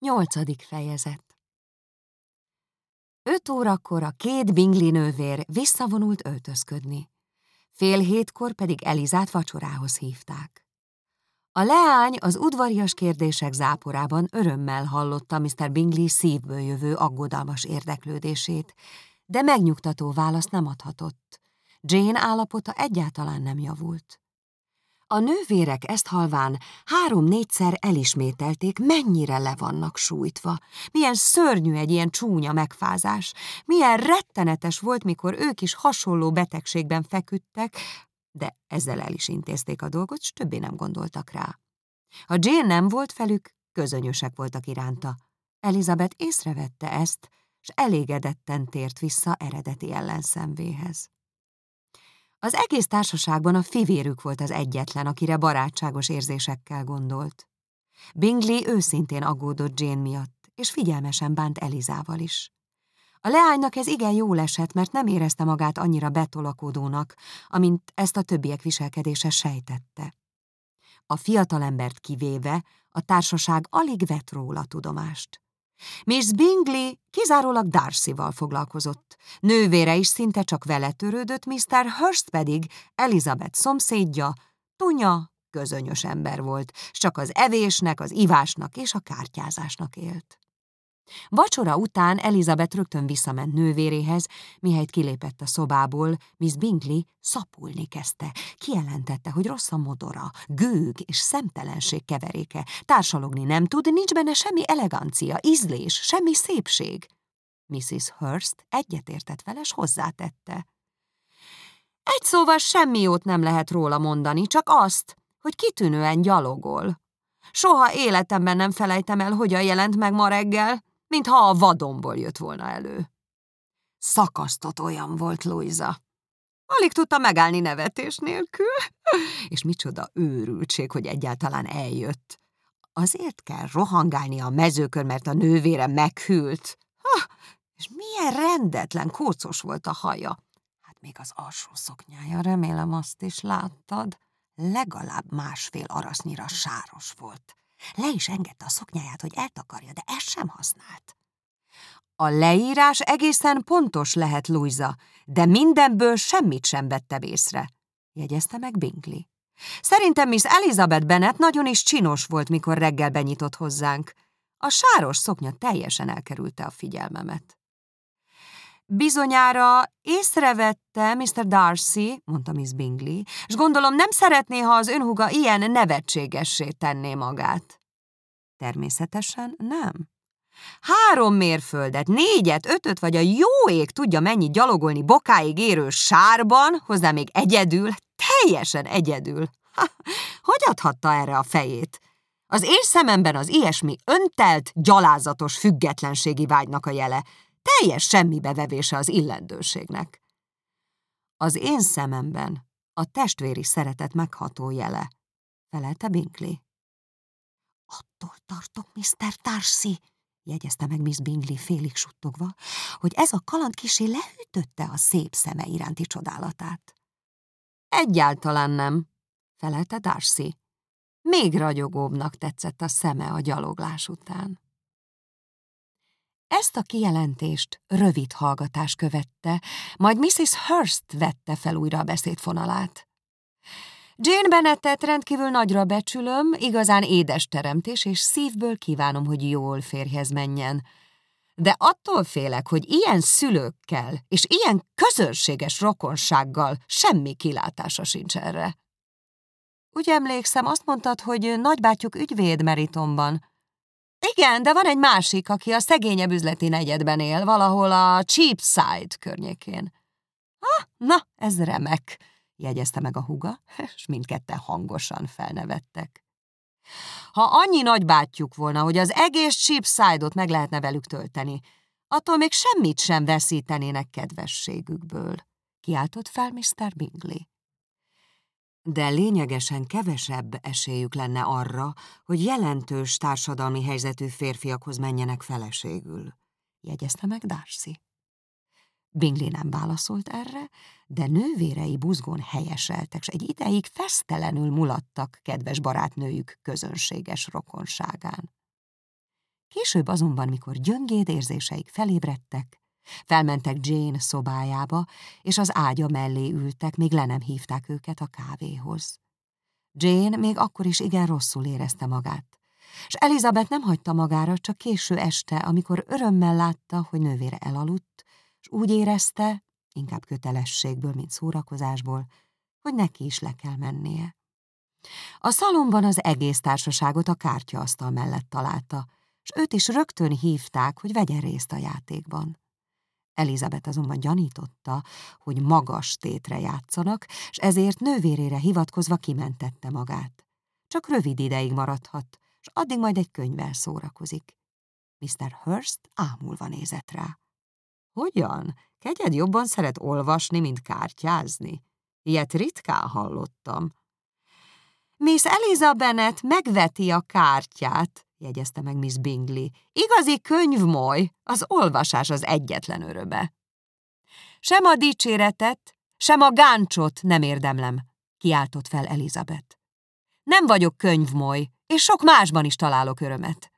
Nyolcadik fejezet Öt órakor a két Bingley nővér visszavonult öltözködni. Fél hétkor pedig Elizát vacsorához hívták. A leány az udvarias kérdések záporában örömmel hallotta Mr. Bingley szívből jövő aggodalmas érdeklődését, de megnyugtató választ nem adhatott. Jane állapota egyáltalán nem javult. A nővérek ezt halván három-négyszer elismételték, mennyire le vannak sújtva. Milyen szörnyű egy ilyen csúnya megfázás. Milyen rettenetes volt, mikor ők is hasonló betegségben feküdtek, de ezzel el is intézték a dolgot, s többé nem gondoltak rá. Ha Jane nem volt felük, közönyösek voltak iránta. Elizabeth észrevette ezt, s elégedetten tért vissza eredeti ellenszenvéhez. Az egész társaságban a fivérük volt az egyetlen, akire barátságos érzésekkel gondolt. Bingley őszintén aggódott Jane miatt, és figyelmesen bánt Elizával is. A leánynak ez igen jól esett, mert nem érezte magát annyira betolakodónak, amint ezt a többiek viselkedése sejtette. A fiatalembert kivéve a társaság alig vett róla tudomást. Miss Bingley kizárólag Darcy-val foglalkozott. Nővére is szinte csak vele törődött, Mr. Hurst pedig Elizabeth szomszédja, tunya, közönyös ember volt, csak az evésnek, az ivásnak és a kártyázásnak élt. Vacsora után Elizabeth rögtön visszament nővéréhez, mihelyt kilépett a szobából, Miss Bingley szapulni kezdte. Kijelentette, hogy rossz a modora, gőg és szemtelenség keveréke. Társalogni nem tud, nincs benne semmi elegancia, ízlés, semmi szépség. Mrs. Hurst egyetértett vele, s hozzátette. Egy szóval semmi jót nem lehet róla mondani, csak azt, hogy kitűnően gyalogol. Soha életemben nem felejtem el, hogyan jelent meg ma reggel, mintha a vadonból jött volna elő. Szakasztott olyan volt Louisa. Alig tudta megállni nevetés nélkül. És micsoda őrültség, hogy egyáltalán eljött. Azért kell rohangálni a mezőkön, mert a nővére meghűlt. Ha, és milyen rendetlen, kócos volt a haja. Hát még az alsó szoknyája, remélem azt is láttad. Legalább másfél arasznyira sáros volt. Le is engedte a szoknyáját, hogy eltakarja, de ezt sem használt. A leírás egészen pontos lehet, Louisa, de mindenből semmit sem vette észre, jegyezte meg Bingley. Szerintem Miss Elizabeth Bennet nagyon is csinos volt, mikor reggel benyitott hozzánk. A sáros szoknya teljesen elkerülte a figyelmemet. Bizonyára észrevette Mr. Darcy, mondta Miss Bingley, és gondolom nem szeretné, ha az önhuga ilyen nevetségessé tenné magát. Természetesen nem. Három mérföldet, négyet, ötöt vagy a jó ég tudja mennyi gyalogolni bokáig érő sárban, hozzá még egyedül, teljesen egyedül. Ha, hogy adhatta erre a fejét? Az én szememben az ilyesmi öntelt, gyalázatos függetlenségi vágynak a jele, teljes semmibevevése az illendőségnek. Az én szememben a testvéri szeretet megható jele, felelte Binkley. Attól tartok, Mr. Darcy, jegyezte meg Miss Bingley félig suttogva, hogy ez a kaland kisé lehűtötte a szép szeme iránti csodálatát. Egyáltalán nem, felelte Darcy. Még ragyogóbbnak tetszett a szeme a gyaloglás után. Ezt a kijelentést rövid hallgatás követte, majd Mrs. Hurst vette fel újra a beszédfonalát. Jane Bennettet rendkívül nagyra becsülöm, igazán édes teremtés, és szívből kívánom, hogy jól férjhez menjen. De attól félek, hogy ilyen szülőkkel és ilyen közönséges rokonsággal semmi kilátása sincs erre. Úgy emlékszem, azt mondtad, hogy nagybátyjuk ügyvéd Meritonban. Igen, de van egy másik, aki a szegényebb üzleti negyedben él, valahol a Cheapside környékén. Ah, na, ez remek, jegyezte meg a huga, és mindketten hangosan felnevettek. Ha annyi nagybátyjuk volna, hogy az egész Cheapside-ot meg lehetne velük tölteni, attól még semmit sem veszítenének kedvességükből, kiáltott fel Mr. Bingley de lényegesen kevesebb esélyük lenne arra, hogy jelentős társadalmi helyzetű férfiakhoz menjenek feleségül, jegyezte meg Darcy. Bingley nem válaszolt erre, de nővérei buzgón helyeseltek, s egy ideig fesztelenül mulattak kedves barátnőjük közönséges rokonságán. Később azonban, mikor gyöngéd érzéseik felébredtek, felmentek Jane szobájába, és az ágya mellé ültek, még le nem hívták őket a kávéhoz. Jane még akkor is igen rosszul érezte magát, és Elizabeth nem hagyta magára csak késő este, amikor örömmel látta, hogy nővére elaludt, és úgy érezte, inkább kötelességből, mint szórakozásból, hogy neki is le kell mennie. A szalomban az egész társaságot a kártyaasztal mellett találta, és őt is rögtön hívták, hogy vegyen részt a játékban. Elizabeth azonban gyanította, hogy magas tétre játszanak, és ezért nővérére hivatkozva kimentette magát. Csak rövid ideig maradhat, és addig majd egy könyvvel szórakozik. Mr. Hurst ámulva nézett rá. Hogyan? Kegyed jobban szeret olvasni, mint kártyázni? Ilyet ritkán hallottam. Miss Eliza Bennet megveti a kártyát, jegyezte meg Miss Bingley. Igazi könyvmoly, az olvasás az egyetlen öröme. Sem a dicséretet, sem a gáncsot nem érdemlem, kiáltott fel Elizabeth. Nem vagyok könyvmoly, és sok másban is találok örömet.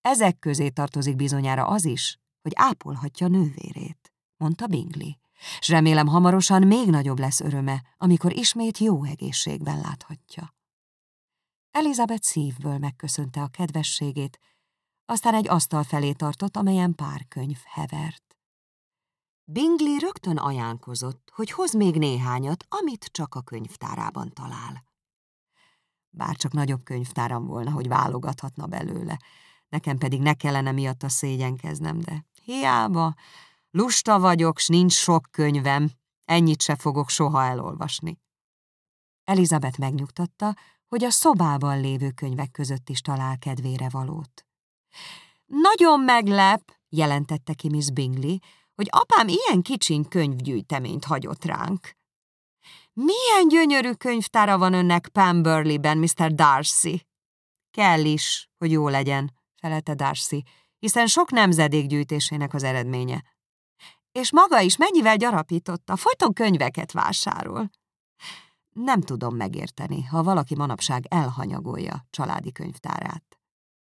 Ezek közé tartozik bizonyára az is, hogy ápolhatja nővérét, mondta Bingley, és remélem hamarosan még nagyobb lesz öröme, amikor ismét jó egészségben láthatja. Elizabeth szívből megköszönte a kedvességét, aztán egy asztal felé tartott, amelyen pár könyv hevert. Bingley rögtön ajánkozott, hogy hoz még néhányat, amit csak a könyvtárában talál. Bár csak nagyobb könyvtáram volna, hogy válogathatna belőle, nekem pedig ne kellene miatt a szégyenkeznem, de hiába, lusta vagyok, s nincs sok könyvem, ennyit se fogok soha elolvasni. Elizabeth megnyugtatta, hogy a szobában lévő könyvek között is talál kedvére valót. Nagyon meglep, jelentette ki Miss Bingley, hogy apám ilyen kicsiny könyvgyűjteményt hagyott ránk. Milyen gyönyörű könyvtára van önnek Pemberley-ben, Mr. Darcy? Kell is, hogy jó legyen, felelte Darcy, hiszen sok nemzedék gyűjtésének az eredménye. És maga is mennyivel gyarapította, folyton könyveket vásárol. Nem tudom megérteni, ha valaki manapság elhanyagolja családi könyvtárát.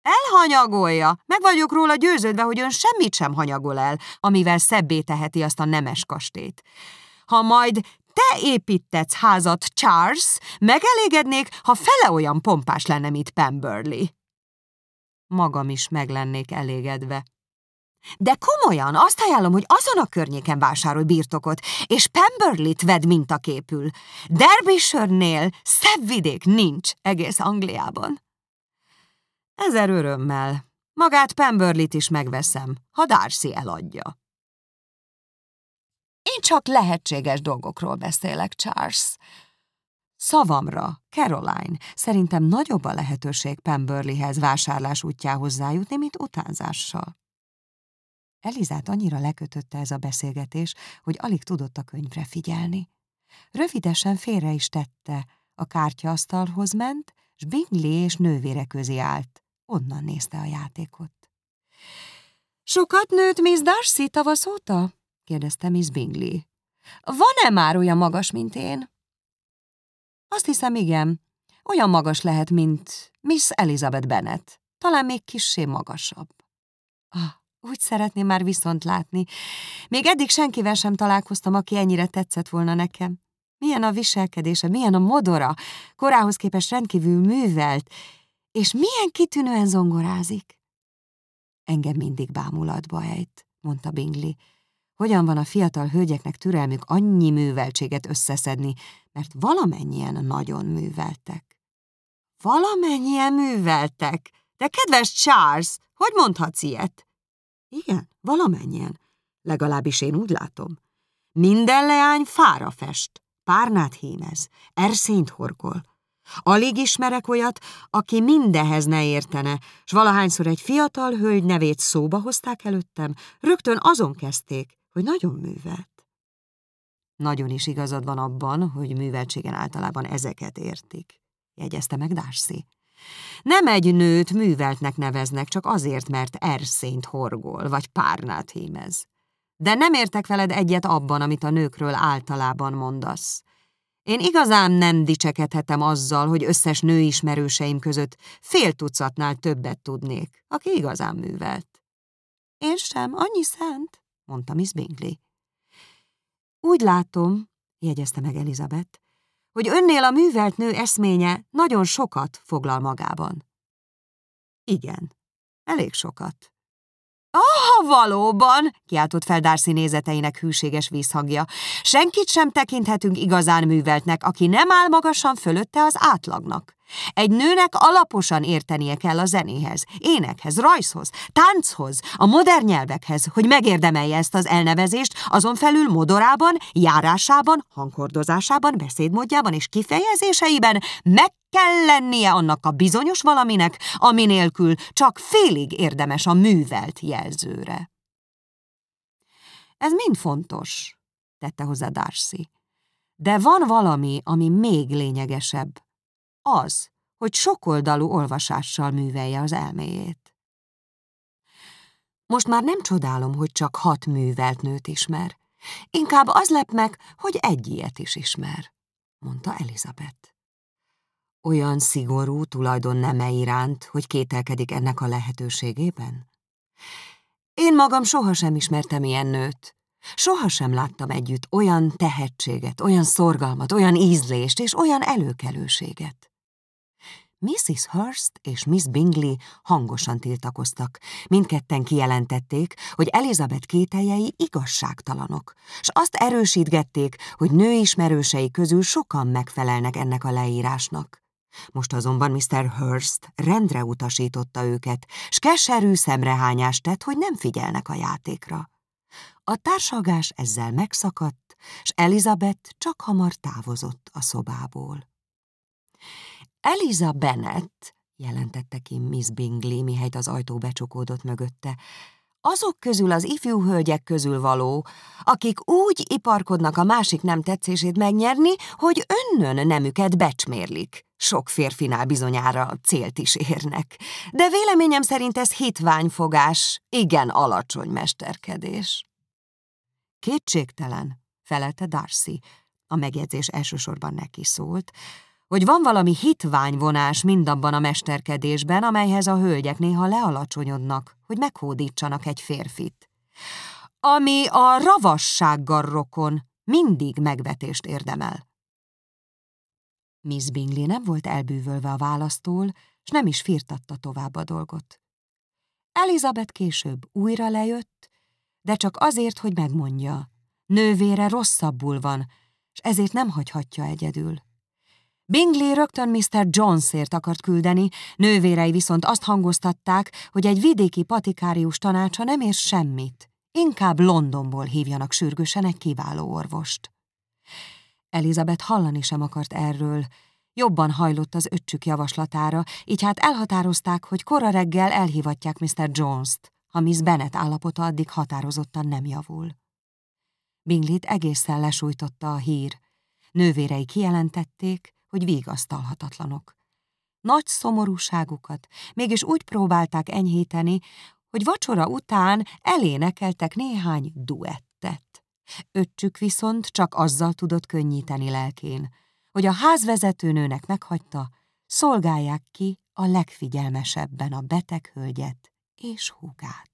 Elhanyagolja! Meg vagyok róla győződve, hogy ön semmit sem hanyagol el, amivel szebbé teheti azt a nemes kastét. Ha majd te építetsz házat, Charles, megelégednék, ha fele olyan pompás lenne, mint Pemberley. Magam is meg lennék elégedve, de komolyan, azt ajánlom, hogy azon a környéken vásárolj birtokot, és Pemberley-t vedd mintaképül. Derbyshire-nél szebb vidék nincs egész Angliában. Ezer örömmel. Magát Pemberley-t is megveszem, ha Darcy eladja. Én csak lehetséges dolgokról beszélek, Charles. Szavamra, Caroline, szerintem nagyobb a lehetőség Pemberleyhez vásárlás útjához hozzájutni, mint utánzással. Elizát annyira lekötötte ez a beszélgetés, hogy alig tudott a könyvre figyelni. Rövidesen félre is tette, a kártyaasztalhoz ment, s Bingley és nővére közé állt. Onnan nézte a játékot. Sokat nőtt Miss Darcy tavasz óta? kérdezte Miss Bingley. Van-e már olyan magas, mint én? Azt hiszem, igen. Olyan magas lehet, mint Miss Elizabeth Bennet. Talán még kissé magasabb. Ah, úgy szeretném már viszont látni. Még eddig senkivel sem találkoztam, aki ennyire tetszett volna nekem. Milyen a viselkedése, milyen a modora, korához képest rendkívül művelt, és milyen kitűnően zongorázik. Engem mindig bámulatba ejt, mondta Bingley. Hogyan van a fiatal hölgyeknek türelmük annyi műveltséget összeszedni, mert valamennyien nagyon műveltek. Valamennyien műveltek? De kedves Charles, hogy mondhatsz ilyet? Igen, valamennyien. Legalábbis én úgy látom. Minden leány fára fest, párnát hímez, erszényt horgol. Alig ismerek olyat, aki mindehez ne értene, s valahányszor egy fiatal hölgy nevét szóba hozták előttem, rögtön azon kezdték, hogy nagyon művelt. Nagyon is igazad van abban, hogy műveltségen általában ezeket értik, jegyezte meg Darcy. Nem egy nőt műveltnek neveznek, csak azért, mert erszényt horgol, vagy párnát hímez. De nem értek veled egyet abban, amit a nőkről általában mondasz. Én igazán nem dicsekedhetem azzal, hogy összes nőismerőseim között fél tucatnál többet tudnék, aki igazán művelt. Én sem, annyi szent, mondta Miss Bingley. Úgy látom, jegyezte meg Elizabeth, hogy önnél a művelt nő eszménye nagyon sokat foglal magában. Igen, elég sokat. Ah, valóban, kiáltott fel Darcy nézeteinek hűséges vízhangja. Senkit sem tekinthetünk igazán műveltnek, aki nem áll magasan fölötte az átlagnak. Egy nőnek alaposan értenie kell a zenéhez, énekhez, rajzhoz, tánchoz, a modern nyelvekhez, hogy megérdemelje ezt az elnevezést, azon felül modorában, járásában, hanghordozásában, beszédmódjában és kifejezéseiben meg kell lennie annak a bizonyos valaminek, ami nélkül csak félig érdemes a művelt jelzőre. Ez mind fontos, tette hozzá Darcy. De van valami, ami még lényegesebb. Az, hogy sokoldalú olvasással művelje az elméjét. Most már nem csodálom, hogy csak hat művelt nőt ismer. Inkább az lep meg, hogy egy ilyet is ismer, mondta Elizabeth. Olyan szigorú tulajdon neme iránt, hogy kételkedik ennek a lehetőségében? Én magam sohasem ismertem ilyen nőt. Sohasem láttam együtt olyan tehetséget, olyan szorgalmat, olyan ízlést és olyan előkelőséget. Mrs. Hurst és Miss Bingley hangosan tiltakoztak. Mindketten kijelentették, hogy Elizabeth kételjei igazságtalanok, s azt erősítgették, hogy nőismerősei közül sokan megfelelnek ennek a leírásnak. Most azonban Mr. Hurst rendre utasította őket, s keserű szemrehányást tett, hogy nem figyelnek a játékra. A társalgás ezzel megszakadt, s Elizabeth csak hamar távozott a szobából. Eliza Bennet, jelentette ki Miss Bingley, mihelyt az ajtó becsukódott mögötte, azok közül az ifjú hölgyek közül való, akik úgy iparkodnak a másik nem tetszését megnyerni, hogy önnön nemüket becsmérlik. Sok férfinál bizonyára célt is érnek. De véleményem szerint ez hitványfogás, igen alacsony mesterkedés. Kétségtelen, felelte Darcy. A megjegyzés elsősorban neki szólt, hogy van valami hitványvonás mindabban a mesterkedésben, amelyhez a hölgyek néha lealacsonyodnak, hogy meghódítsanak egy férfit. Ami a ravassággal rokon mindig megvetést érdemel. Miss Bingley nem volt elbűvölve a választól, s nem is firtatta tovább a dolgot. Elizabeth később újra lejött, de csak azért, hogy megmondja. Nővére rosszabbul van, és ezért nem hagyhatja egyedül. Bingley rögtön Mr. Jonesért akart küldeni, nővérei viszont azt hangoztatták, hogy egy vidéki patikárius tanácsa nem ér semmit. Inkább Londonból hívjanak sürgősen egy kiváló orvost. Elizabeth hallani sem akart erről, jobban hajlott az öccsük javaslatára, így hát elhatározták, hogy kora reggel elhívatják Mr. Jones-t, ha Miss Bennet állapota addig határozottan nem javul. Binglit egészen lesújtotta a hír. Nővérei kijelentették, hogy vigasztalhatatlanok. Nagy szomorúságukat mégis úgy próbálták enyhíteni, hogy vacsora után elénekeltek néhány duettet. Öccsük viszont csak azzal tudott könnyíteni lelkén, hogy a házvezetőnőnek meghagyta, szolgálják ki a legfigyelmesebben a beteg hölgyet és húgát.